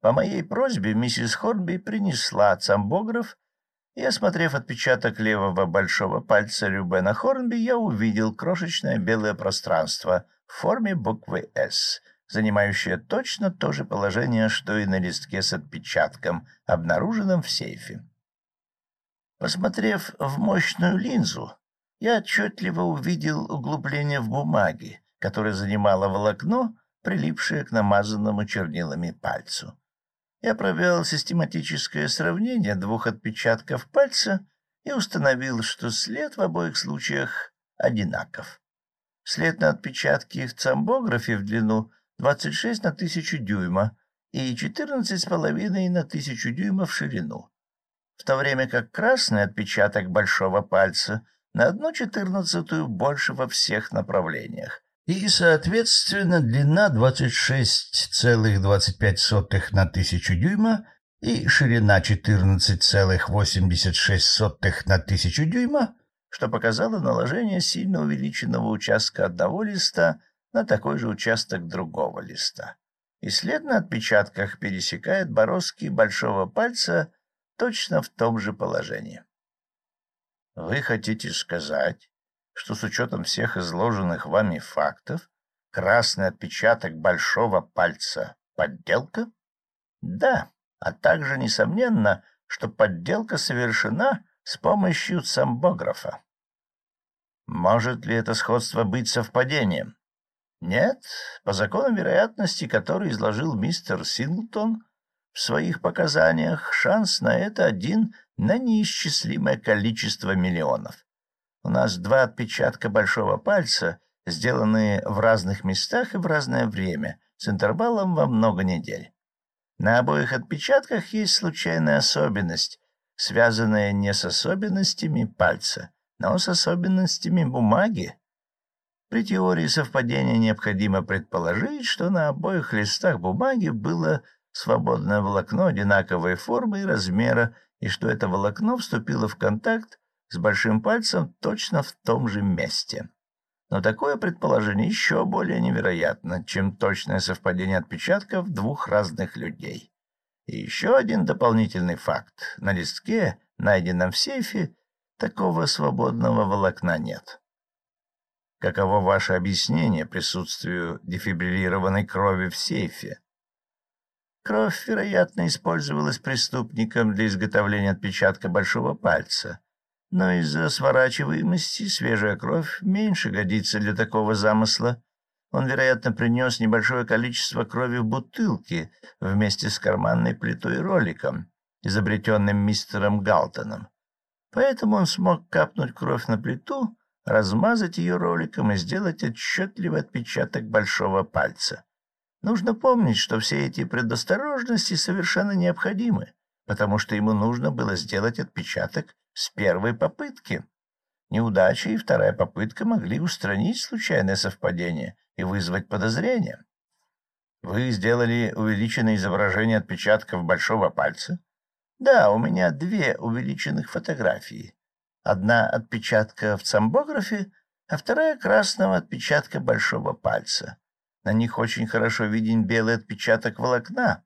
По моей просьбе миссис Хорнби принесла цамбограф, и, осмотрев отпечаток левого большого пальца Рюбена Хорнби, я увидел крошечное белое пространство в форме буквы «С», занимающее точно то же положение, что и на листке с отпечатком, обнаруженном в сейфе. Посмотрев в мощную линзу, я отчетливо увидел углубление в бумаге, которое занимало волокно, прилипшее к намазанному чернилами пальцу. Я провел систематическое сравнение двух отпечатков пальца и установил, что след в обоих случаях одинаков. След на отпечатке в цамбографе в длину 26 на тысячу дюйма и 14,5 на тысячу дюйма в ширину, в то время как красный отпечаток большого пальца на одну четырнадцатую больше во всех направлениях, и, соответственно, длина 26,25 на тысячу дюйма и ширина 14,86 на тысячу дюйма что показало наложение сильно увеличенного участка одного листа на такой же участок другого листа. И след на отпечатках пересекает бороздки большого пальца точно в том же положении. Вы хотите сказать, что с учетом всех изложенных вами фактов красный отпечаток большого пальца — подделка? Да, а также, несомненно, что подделка совершена с помощью самбографа. Может ли это сходство быть совпадением? Нет, по закону вероятности, который изложил мистер Синглтон в своих показаниях, шанс на это один на неисчислимое количество миллионов. У нас два отпечатка большого пальца, сделанные в разных местах и в разное время, с интервалом во много недель. На обоих отпечатках есть случайная особенность, связанное не с особенностями пальца, но с особенностями бумаги. При теории совпадения необходимо предположить, что на обоих листах бумаги было свободное волокно одинаковой формы и размера, и что это волокно вступило в контакт с большим пальцем точно в том же месте. Но такое предположение еще более невероятно, чем точное совпадение отпечатков двух разных людей. И еще один дополнительный факт. На листке, найденном в сейфе, такого свободного волокна нет. Каково ваше объяснение присутствию дефибриллированной крови в сейфе? Кровь, вероятно, использовалась преступником для изготовления отпечатка большого пальца, но из-за сворачиваемости свежая кровь меньше годится для такого замысла, он, вероятно, принес небольшое количество крови в бутылке вместе с карманной плитой и роликом, изобретенным мистером Галтоном. Поэтому он смог капнуть кровь на плиту, размазать ее роликом и сделать отчетливый отпечаток большого пальца. Нужно помнить, что все эти предосторожности совершенно необходимы, потому что ему нужно было сделать отпечаток с первой попытки. Неудача и вторая попытка могли устранить случайное совпадение и вызвать подозрения. Вы сделали увеличенное изображение отпечатков большого пальца? Да, у меня две увеличенных фотографии. Одна отпечатка в цамбографе, а вторая красного отпечатка большого пальца. На них очень хорошо виден белый отпечаток волокна.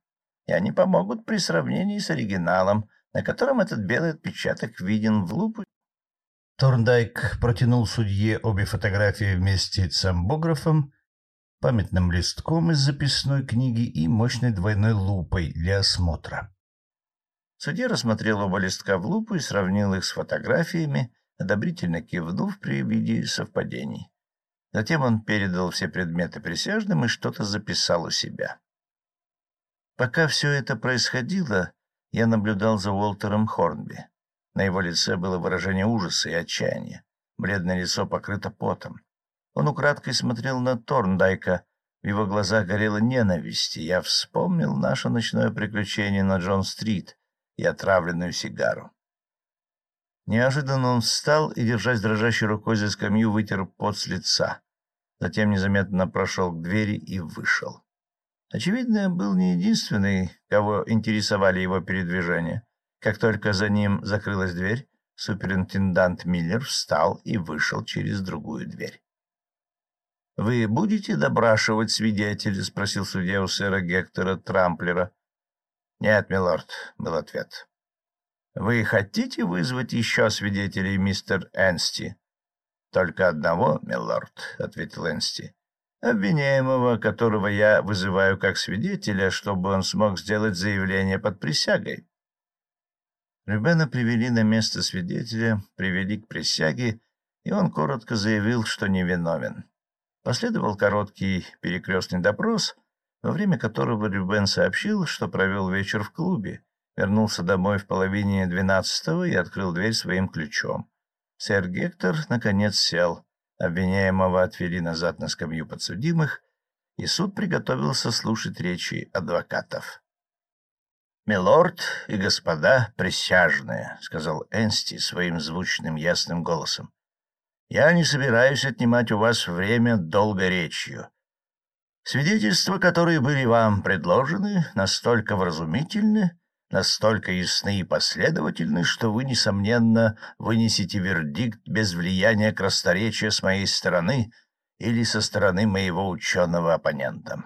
и они помогут при сравнении с оригиналом, на котором этот белый отпечаток виден в лупу. Торндайк протянул судье обе фотографии вместе с амбографом, памятным листком из записной книги и мощной двойной лупой для осмотра. Судья рассмотрел оба листка в лупу и сравнил их с фотографиями, одобрительно кивнув при виде совпадений. Затем он передал все предметы присяжным и что-то записал у себя. Пока все это происходило, я наблюдал за Уолтером Хорнби. На его лице было выражение ужаса и отчаяния. Бледное лицо покрыто потом. Он украдкой смотрел на Торндайка. В его глазах горела ненависть, и я вспомнил наше ночное приключение на Джон-стрит и отравленную сигару. Неожиданно он встал и, держась дрожащей рукой за скамью, вытер пот с лица. Затем незаметно прошел к двери и вышел. Очевидно, был не единственный, кого интересовали его передвижения. Как только за ним закрылась дверь, суперинтендант Миллер встал и вышел через другую дверь. — Вы будете допрашивать свидетеля? — спросил судья у сэра Гектора Трамплера. — Нет, милорд, — был ответ. — Вы хотите вызвать еще свидетелей, мистер Энсти? — Только одного, милорд, — ответил Энсти. — Обвиняемого, которого я вызываю как свидетеля, чтобы он смог сделать заявление под присягой. Рюбена привели на место свидетеля, привели к присяге, и он коротко заявил, что невиновен. Последовал короткий перекрестный допрос, во время которого Рюбен сообщил, что провел вечер в клубе, вернулся домой в половине двенадцатого и открыл дверь своим ключом. Сэр Гектор, наконец, сел. Обвиняемого отвели назад на скамью подсудимых, и суд приготовился слушать речи адвокатов. «Милорд и господа присяжные», — сказал Энсти своим звучным ясным голосом, — «я не собираюсь отнимать у вас время долго речью. Свидетельства, которые были вам предложены, настолько вразумительны, настолько ясны и последовательны, что вы, несомненно, вынесете вердикт без влияния красноречия с моей стороны или со стороны моего ученого оппонента.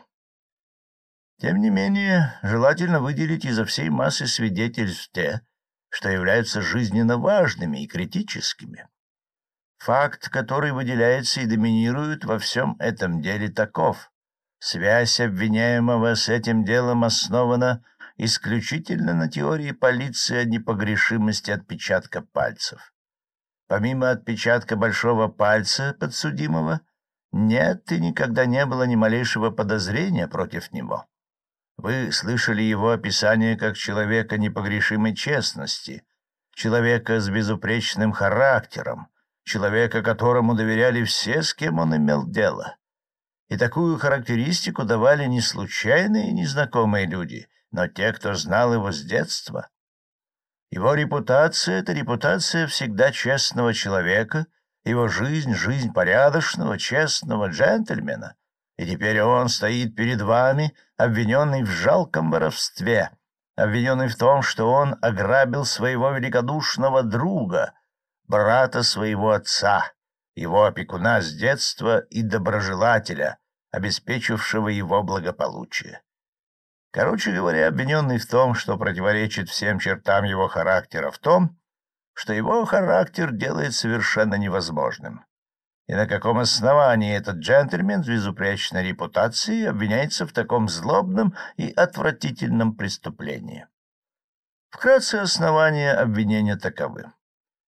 Тем не менее, желательно выделить изо всей массы свидетельств те, что являются жизненно важными и критическими. Факт, который выделяется и доминирует во всем этом деле, таков. Связь обвиняемого с этим делом основана исключительно на теории полиции о непогрешимости отпечатка пальцев. Помимо отпечатка большого пальца подсудимого, нет и никогда не было ни малейшего подозрения против него. Вы слышали его описание как человека непогрешимой честности, человека с безупречным характером, человека, которому доверяли все, с кем он имел дело. И такую характеристику давали не случайные незнакомые люди, но те, кто знал его с детства. Его репутация — это репутация всегда честного человека, его жизнь — жизнь порядочного, честного джентльмена — и теперь он стоит перед вами, обвиненный в жалком воровстве, обвиненный в том, что он ограбил своего великодушного друга, брата своего отца, его опекуна с детства и доброжелателя, обеспечившего его благополучие. Короче говоря, обвиненный в том, что противоречит всем чертам его характера, в том, что его характер делает совершенно невозможным и на каком основании этот джентльмен с безупречной репутацией обвиняется в таком злобном и отвратительном преступлении. Вкратце основания обвинения таковы.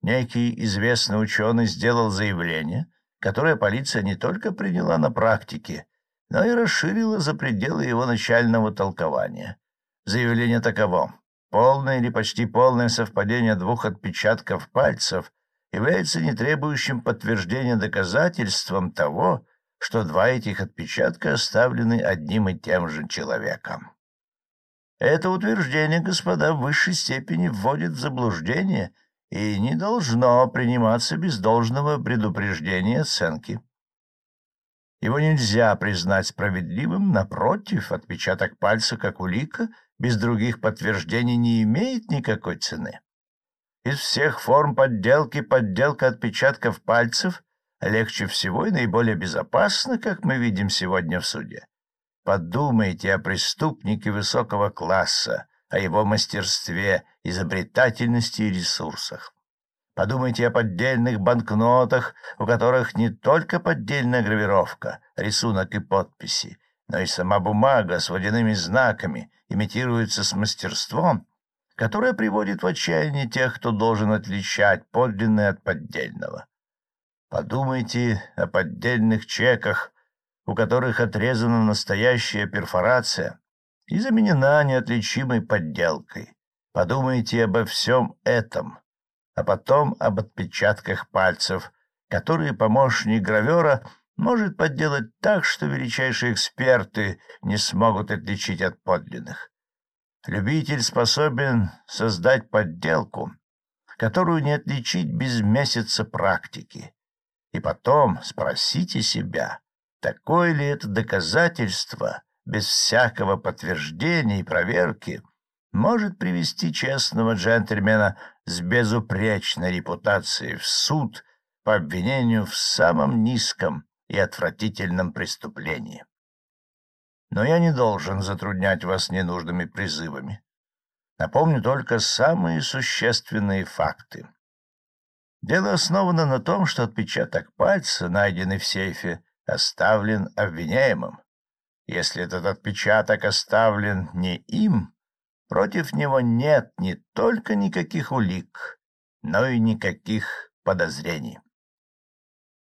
Некий известный ученый сделал заявление, которое полиция не только приняла на практике, но и расширила за пределы его начального толкования. Заявление таково. Полное или почти полное совпадение двух отпечатков пальцев является не требующим подтверждения доказательством того, что два этих отпечатка оставлены одним и тем же человеком. Это утверждение, господа, в высшей степени вводит в заблуждение и не должно приниматься без должного предупреждения оценки. Его нельзя признать справедливым, напротив, отпечаток пальца как улика без других подтверждений не имеет никакой цены. Из всех форм подделки подделка отпечатков пальцев легче всего и наиболее безопасна, как мы видим сегодня в суде. подумайте о преступнике высокого класса, о его мастерстве, изобретательности и ресурсах. Подумайте о поддельных банкнотах, у которых не только поддельная гравировка, рисунок и подписи, но и сама бумага с водяными знаками имитируется с мастерством, которое приводит в отчаяние тех, кто должен отличать подлинное от поддельного. Подумайте о поддельных чеках, у которых отрезана настоящая перфорация и заменена неотличимой подделкой. Подумайте обо всем этом, а потом об отпечатках пальцев, которые помощник гравера может подделать так, что величайшие эксперты не смогут отличить от подлинных. Любитель способен создать подделку, которую не отличить без месяца практики. И потом спросите себя, такое ли это доказательство, без всякого подтверждения и проверки, может привести честного джентльмена с безупречной репутацией в суд по обвинению в самом низком и отвратительном преступлении. Но я не должен затруднять вас ненужными призывами. Напомню только самые существенные факты. Дело основано на том, что отпечаток пальца, найденный в сейфе, оставлен обвиняемым. Если этот отпечаток оставлен не им, против него нет не только никаких улик, но и никаких подозрений.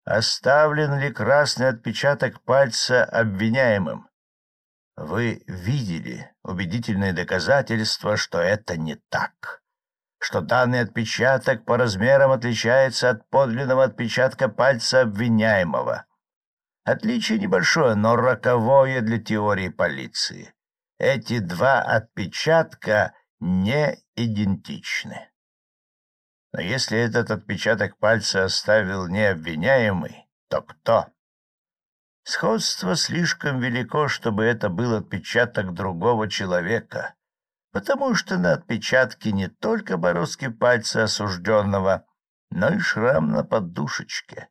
Оставлен ли красный отпечаток пальца обвиняемым? Вы видели убедительные доказательства, что это не так, что данный отпечаток по размерам отличается от подлинного отпечатка пальца обвиняемого. Отличие небольшое, но роковое для теории полиции. Эти два отпечатка не идентичны. Но если этот отпечаток пальца оставил не обвиняемый, то кто? Сходство слишком велико, чтобы это был отпечаток другого человека, потому что на отпечатке не только бороздки пальца осужденного, но и шрам на подушечке.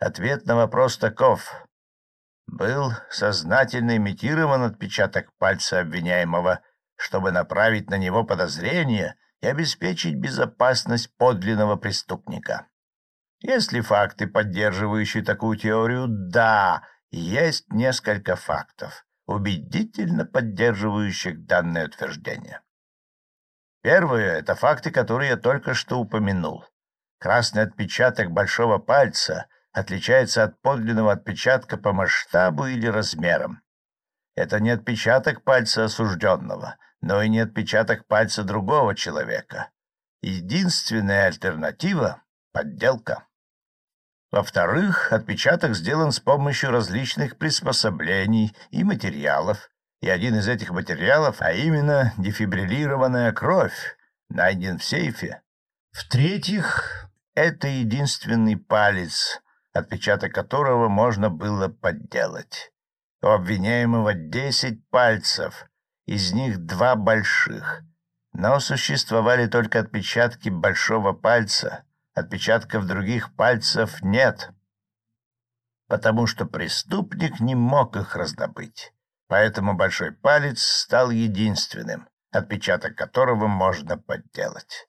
Ответ на вопрос таков. Был сознательно имитирован отпечаток пальца обвиняемого, чтобы направить на него подозрение и обеспечить безопасность подлинного преступника. Есть ли факты, поддерживающие такую теорию? Да, есть несколько фактов, убедительно поддерживающих данное утверждение. Первое — это факты, которые я только что упомянул. Красный отпечаток большого пальца отличается от подлинного отпечатка по масштабу или размерам. Это не отпечаток пальца осужденного, но и не отпечаток пальца другого человека. Единственная альтернатива — подделка. Во-вторых, отпечаток сделан с помощью различных приспособлений и материалов, и один из этих материалов, а именно дефибриллированная кровь, найден в сейфе. В-третьих, это единственный палец, отпечаток которого можно было подделать. У обвиняемого десять пальцев, из них два больших, но существовали только отпечатки большого пальца — Отпечатков других пальцев нет, потому что преступник не мог их раздобыть. Поэтому большой палец стал единственным, отпечаток которого можно подделать.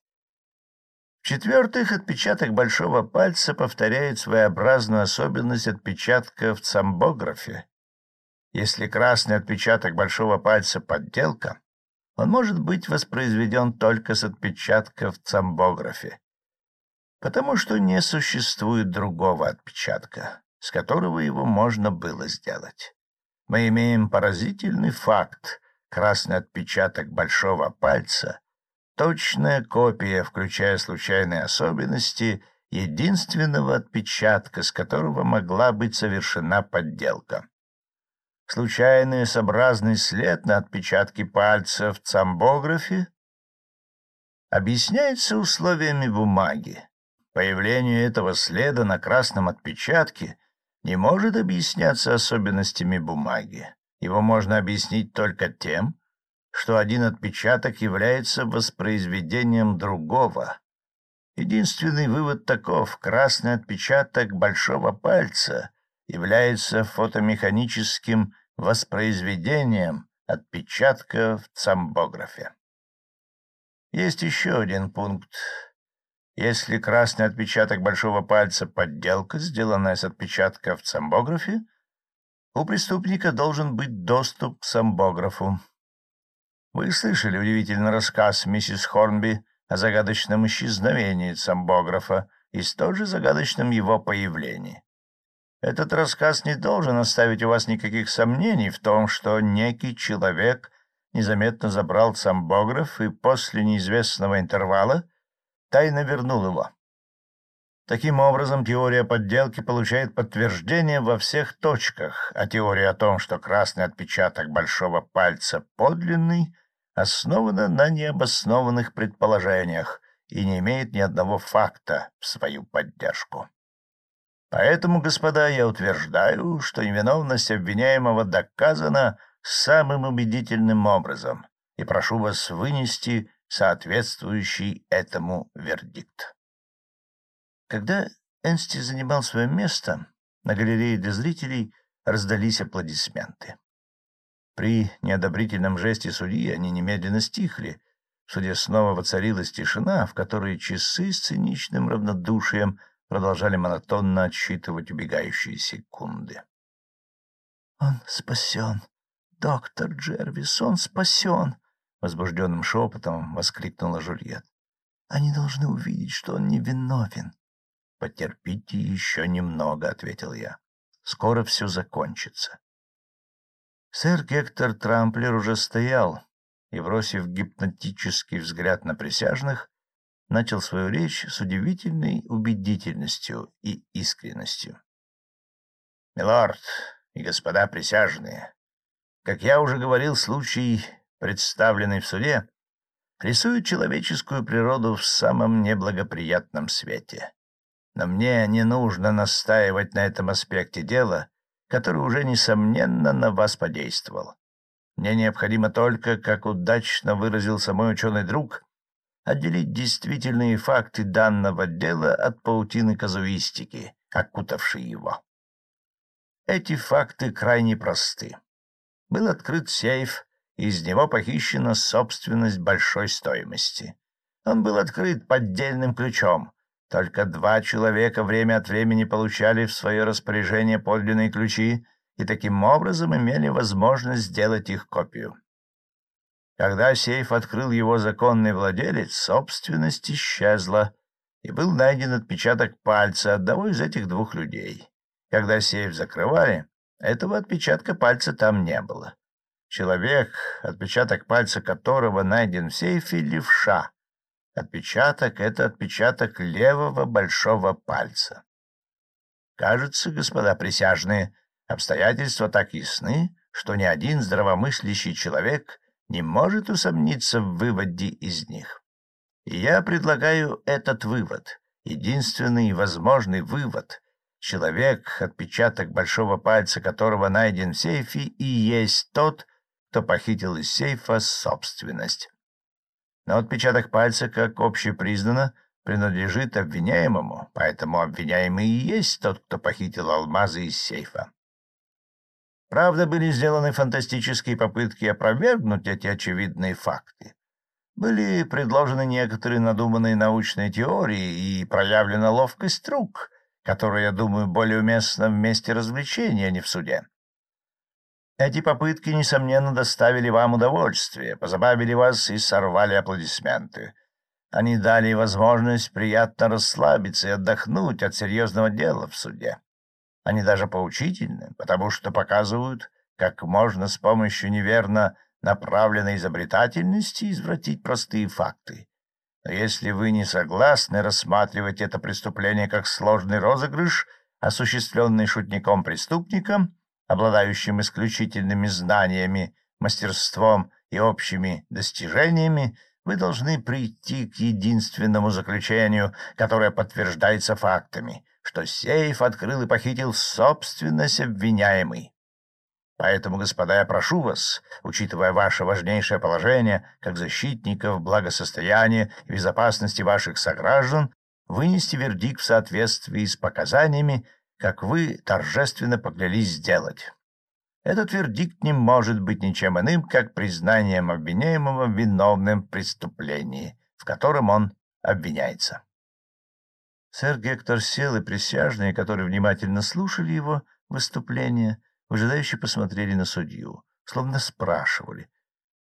В-четвертых, отпечаток большого пальца повторяет своеобразную особенность отпечатка в цамбографе. Если красный отпечаток большого пальца — подделка, он может быть воспроизведен только с отпечатка в цамбографе, потому что не существует другого отпечатка, с которого его можно было сделать. Мы имеем поразительный факт — красный отпечаток большого пальца, точная копия, включая случайные особенности, единственного отпечатка, с которого могла быть совершена подделка. Случайный сообразный след на отпечатке пальца в цамбографе объясняется условиями бумаги, Появление этого следа на красном отпечатке не может объясняться особенностями бумаги. Его можно объяснить только тем, что один отпечаток является воспроизведением другого. Единственный вывод таков — красный отпечаток большого пальца является фотомеханическим воспроизведением отпечатка в цамбографе. Есть еще один пункт. Если красный отпечаток большого пальца — подделка, сделанная с отпечатка в цамбографе, у преступника должен быть доступ к самбографу. Вы слышали удивительный рассказ миссис Хорнби о загадочном исчезновении самбографа и столь же загадочном его появлении. Этот рассказ не должен оставить у вас никаких сомнений в том, что некий человек незаметно забрал самбограф и после неизвестного интервала тайно вернул его. Таким образом, теория подделки получает подтверждение во всех точках, а теория о том, что красный отпечаток большого пальца подлинный, основана на необоснованных предположениях и не имеет ни одного факта в свою поддержку. Поэтому, господа, я утверждаю, что невиновность обвиняемого доказана самым убедительным образом, и прошу вас вынести соответствующий этому вердикт. Когда Энсти занимал свое место, на галерее для зрителей раздались аплодисменты. При неодобрительном жесте судьи они немедленно стихли. В суде снова воцарилась тишина, в которой часы с циничным равнодушием — продолжали монотонно отсчитывать убегающие секунды. «Он спасен! Доктор Джервис, он спасен!» — возбужденным шепотом воскликнула Жульет. «Они должны увидеть, что он невиновен». «Потерпите еще немного», — ответил я. «Скоро все закончится». Сэр Гектор Трамплер уже стоял и, бросив гипнотический взгляд на присяжных, начал свою речь с удивительной убедительностью и искренностью. «Милорд и господа присяжные, как я уже говорил, случай, представленный в суде, рисует человеческую природу в самом неблагоприятном свете. Но мне не нужно настаивать на этом аспекте дела, который уже, несомненно, на вас подействовал. Мне необходимо только, как удачно выразился мой ученый друг, отделить действительные факты данного дела от паутины казуистики, окутавшей его. Эти факты крайне просты. Был открыт сейф, из него похищена собственность большой стоимости. Он был открыт поддельным ключом. Только два человека время от времени получали в свое распоряжение подлинные ключи и таким образом имели возможность сделать их копию. Когда сейф открыл его законный владелец, собственность исчезла, и был найден отпечаток пальца одного из этих двух людей. Когда сейф закрывали, этого отпечатка пальца там не было. Человек, отпечаток пальца которого найден в сейфе, левша. Отпечаток — это отпечаток левого большого пальца. Кажется, господа присяжные, обстоятельства так ясны, что ни один здравомыслящий человек не может усомниться в выводе из них. И я предлагаю этот вывод, единственный возможный вывод. Человек, отпечаток большого пальца которого найден в сейфе, и есть тот, кто похитил из сейфа собственность. Но отпечаток пальца, как общепризнано, принадлежит обвиняемому, поэтому обвиняемый и есть тот, кто похитил алмазы из сейфа. Правда, были сделаны фантастические попытки опровергнуть эти очевидные факты. Были предложены некоторые надуманные научные теории и проявлена ловкость рук, которая, я думаю, более уместна в месте развлечения, а не в суде. Эти попытки, несомненно, доставили вам удовольствие, позабавили вас и сорвали аплодисменты. Они дали возможность приятно расслабиться и отдохнуть от серьезного дела в суде. Они даже поучительны, потому что показывают, как можно с помощью неверно направленной изобретательности извратить простые факты. Но если вы не согласны рассматривать это преступление как сложный розыгрыш, осуществленный шутником-преступником, обладающим исключительными знаниями, мастерством и общими достижениями, вы должны прийти к единственному заключению, которое подтверждается фактами — что сейф открыл и похитил собственность обвиняемый. Поэтому, господа, я прошу вас, учитывая ваше важнейшее положение как защитников благосостояния и безопасности ваших сограждан, вынести вердикт в соответствии с показаниями, как вы торжественно поклялись сделать. Этот вердикт не может быть ничем иным, как признанием обвиняемого виновным в преступлении, в котором он обвиняется. Сэр Гектор сел, и присяжные, которые внимательно слушали его выступление, выжидающе посмотрели на судью, словно спрашивали,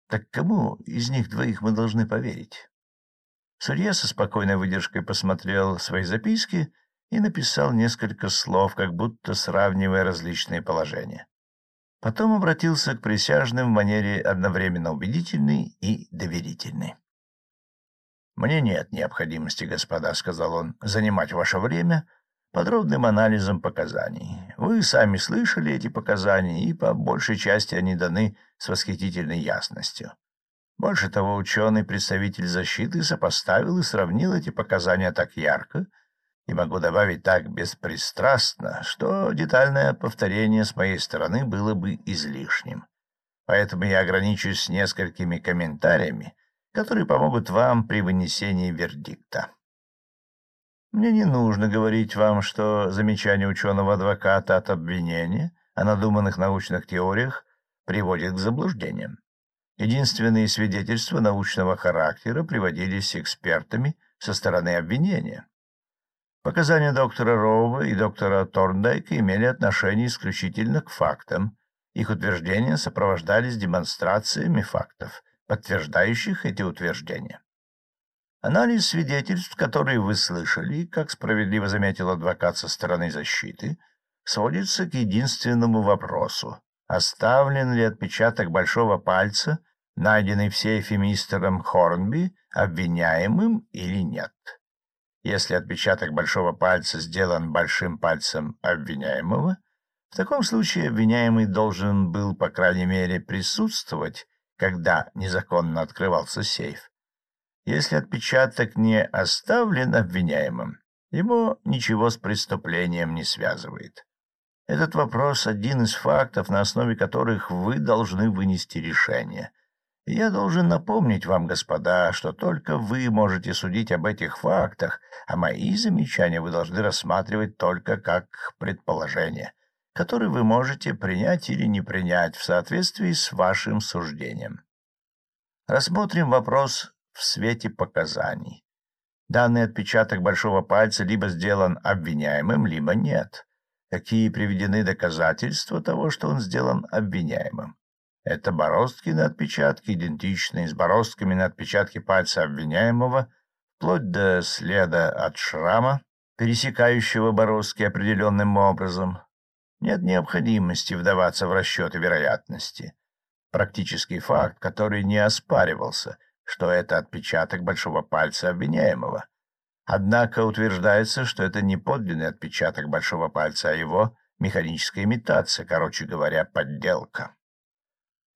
так кому из них двоих мы должны поверить? Судья со спокойной выдержкой посмотрел свои записки и написал несколько слов, как будто сравнивая различные положения. Потом обратился к присяжным в манере одновременно убедительной и доверительной. «Мне нет необходимости, господа», — сказал он, — «занимать ваше время подробным анализом показаний. Вы сами слышали эти показания, и по большей части они даны с восхитительной ясностью. Больше того, ученый-представитель защиты сопоставил и сравнил эти показания так ярко, и могу добавить так беспристрастно, что детальное повторение с моей стороны было бы излишним. Поэтому я ограничусь несколькими комментариями, которые помогут вам при вынесении вердикта. Мне не нужно говорить вам, что замечание ученого-адвоката от обвинения о надуманных научных теориях приводит к заблуждениям. Единственные свидетельства научного характера приводились экспертами со стороны обвинения. Показания доктора Роува и доктора Торндайка имели отношение исключительно к фактам. Их утверждения сопровождались демонстрациями фактов, подтверждающих эти утверждения. Анализ свидетельств, которые вы слышали, как справедливо заметил адвокат со стороны защиты, сводится к единственному вопросу. Оставлен ли отпечаток большого пальца, найденный в сейфе мистером Хорнби, обвиняемым или нет? Если отпечаток большого пальца сделан большим пальцем обвиняемого, в таком случае обвиняемый должен был, по крайней мере, присутствовать, когда незаконно открывался сейф. Если отпечаток не оставлен обвиняемым, ему ничего с преступлением не связывает. Этот вопрос — один из фактов, на основе которых вы должны вынести решение — я должен напомнить вам, господа, что только вы можете судить об этих фактах, а мои замечания вы должны рассматривать только как предположения, которые вы можете принять или не принять в соответствии с вашим суждением. Рассмотрим вопрос в свете показаний. Данный отпечаток большого пальца либо сделан обвиняемым, либо нет. Какие приведены доказательства того, что он сделан обвиняемым? Это бороздки на отпечатке, идентичные с бороздками на отпечатке пальца обвиняемого, вплоть до следа от шрама, пересекающего бороздки определенным образом. Нет необходимости вдаваться в расчеты вероятности. Практический факт, который не оспаривался, что это отпечаток большого пальца обвиняемого. Однако утверждается, что это не подлинный отпечаток большого пальца, а его механическая имитация, короче говоря, подделка.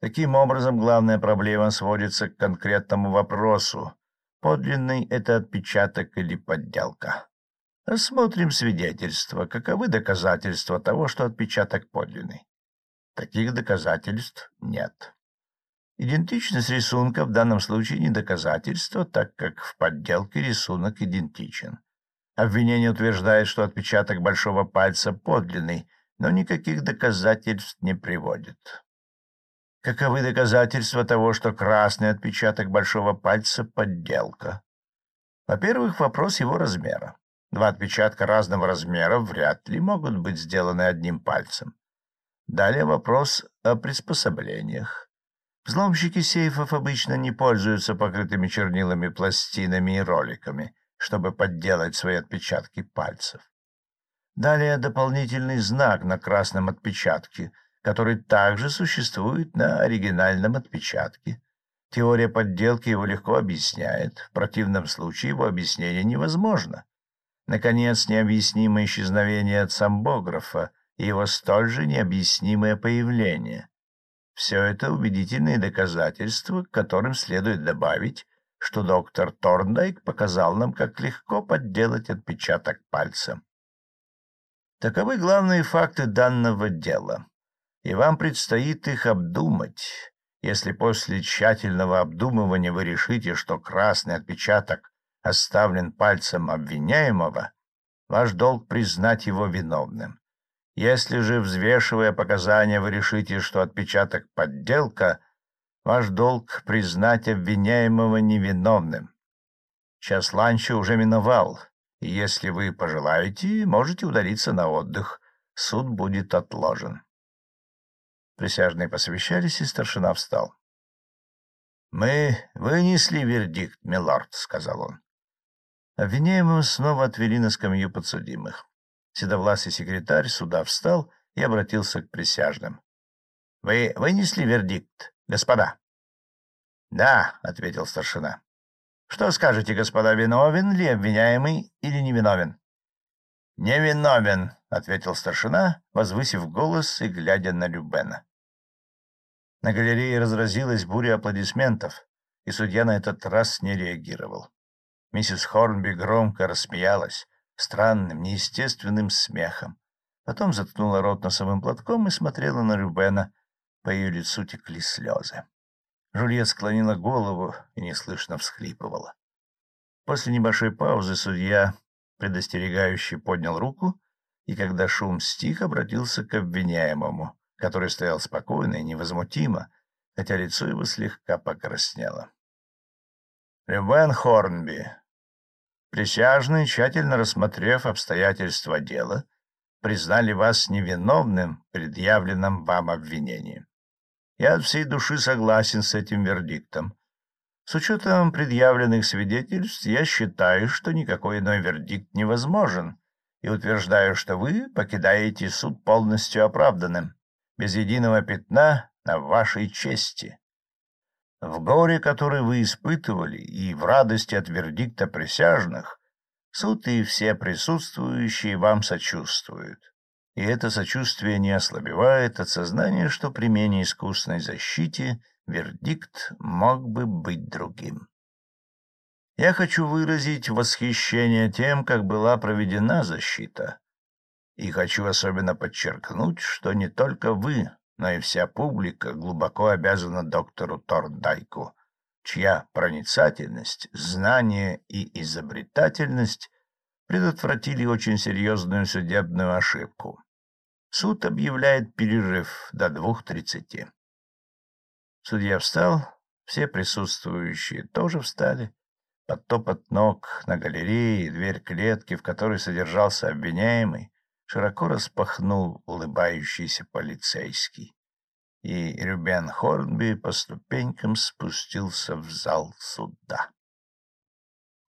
Таким образом, главная проблема сводится к конкретному вопросу. Подлинный — это отпечаток или подделка. Рассмотрим свидетельства. Каковы доказательства того, что отпечаток подлинный? Таких доказательств нет. Идентичность рисунка в данном случае не доказательство, так как в подделке рисунок идентичен. Обвинение утверждает, что отпечаток большого пальца подлинный, но никаких доказательств не приводит. Каковы доказательства того, что красный отпечаток большого пальца — подделка? Во-первых, вопрос его размера. Два отпечатка разного размера вряд ли могут быть сделаны одним пальцем. Далее вопрос о приспособлениях. Взломщики сейфов обычно не пользуются покрытыми чернилами пластинами и роликами, чтобы подделать свои отпечатки пальцев. Далее дополнительный знак на красном отпечатке — который также существует на оригинальном отпечатке. Теория подделки его легко объясняет, в противном случае его объяснение невозможно. Наконец, необъяснимое исчезновение самбографа и его столь же необъяснимое появление. Все это убедительные доказательства, к которым следует добавить, что доктор Торндайк показал нам, как легко подделать отпечаток пальца. Таковы главные факты данного дела и вам предстоит их обдумать. Если после тщательного обдумывания вы решите, что красный отпечаток оставлен пальцем обвиняемого, ваш долг признать его виновным. Если же, взвешивая показания, вы решите, что отпечаток — подделка, ваш долг — признать обвиняемого невиновным. Час ланча уже миновал, и если вы пожелаете, можете удалиться на отдых. Суд будет отложен. Присяжные посовещались, и старшина встал. — Мы вынесли вердикт, милорд, — сказал он. Обвиняемого снова отвели на скамью подсудимых. Седовласый секретарь суда встал и обратился к присяжным. — Вы вынесли вердикт, господа? — Да, — ответил старшина. — Что скажете, господа, виновен ли обвиняемый или невиновен? — Невиновен, — ответил старшина, возвысив голос и глядя на Любена. На галерее разразилась буря аплодисментов, и судья на этот раз не реагировал. Миссис Хорнби громко рассмеялась, странным, неестественным смехом. Потом заткнула рот носовым платком и смотрела на Любена. По ее лицу текли слезы. Жульет склонила голову и неслышно всхлипывала. После небольшой паузы судья, предостерегающий, поднял руку, и когда шум стих, обратился к обвиняемому который стоял спокойно и невозмутимо, хотя лицо его слегка покраснело. «Рюбен Хорнби, присяжные, тщательно рассмотрев обстоятельства дела, признали вас невиновным в предъявленном вам обвинении. Я от всей души согласен с этим вердиктом. С учетом предъявленных свидетельств, я считаю, что никакой иной вердикт невозможен, и утверждаю, что вы покидаете суд полностью оправданным без единого пятна на вашей чести. В горе, которое вы испытывали, и в радости от вердикта присяжных, суд и все присутствующие вам сочувствуют. И это сочувствие не ослабевает от сознания, что при менее искусной защите вердикт мог бы быть другим. Я хочу выразить восхищение тем, как была проведена защита, и хочу особенно подчеркнуть, что не только вы, но и вся публика глубоко обязана доктору Торндайку, чья проницательность, знание и изобретательность предотвратили очень серьезную судебную ошибку. Суд объявляет перерыв до двух тридцати. Судья встал, все присутствующие тоже встали. Под топот ног на галерее дверь клетки, в которой содержался обвиняемый, широко распахнул улыбающийся полицейский, и Рюбен Хорнби по ступенькам спустился в зал суда.